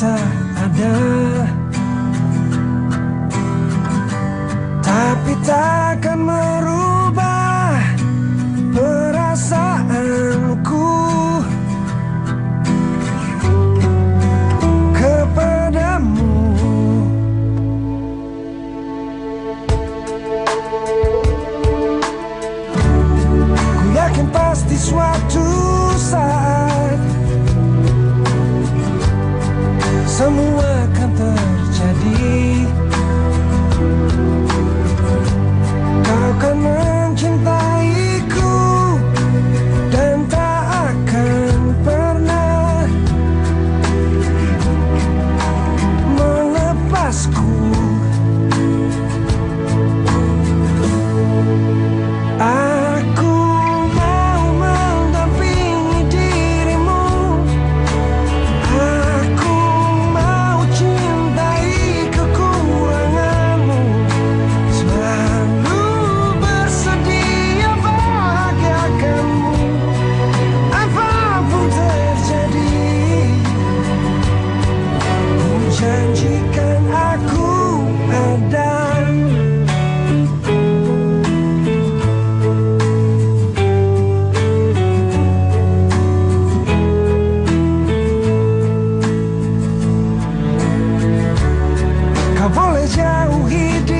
tak ada. Tapi takkan merubah volejar o rio de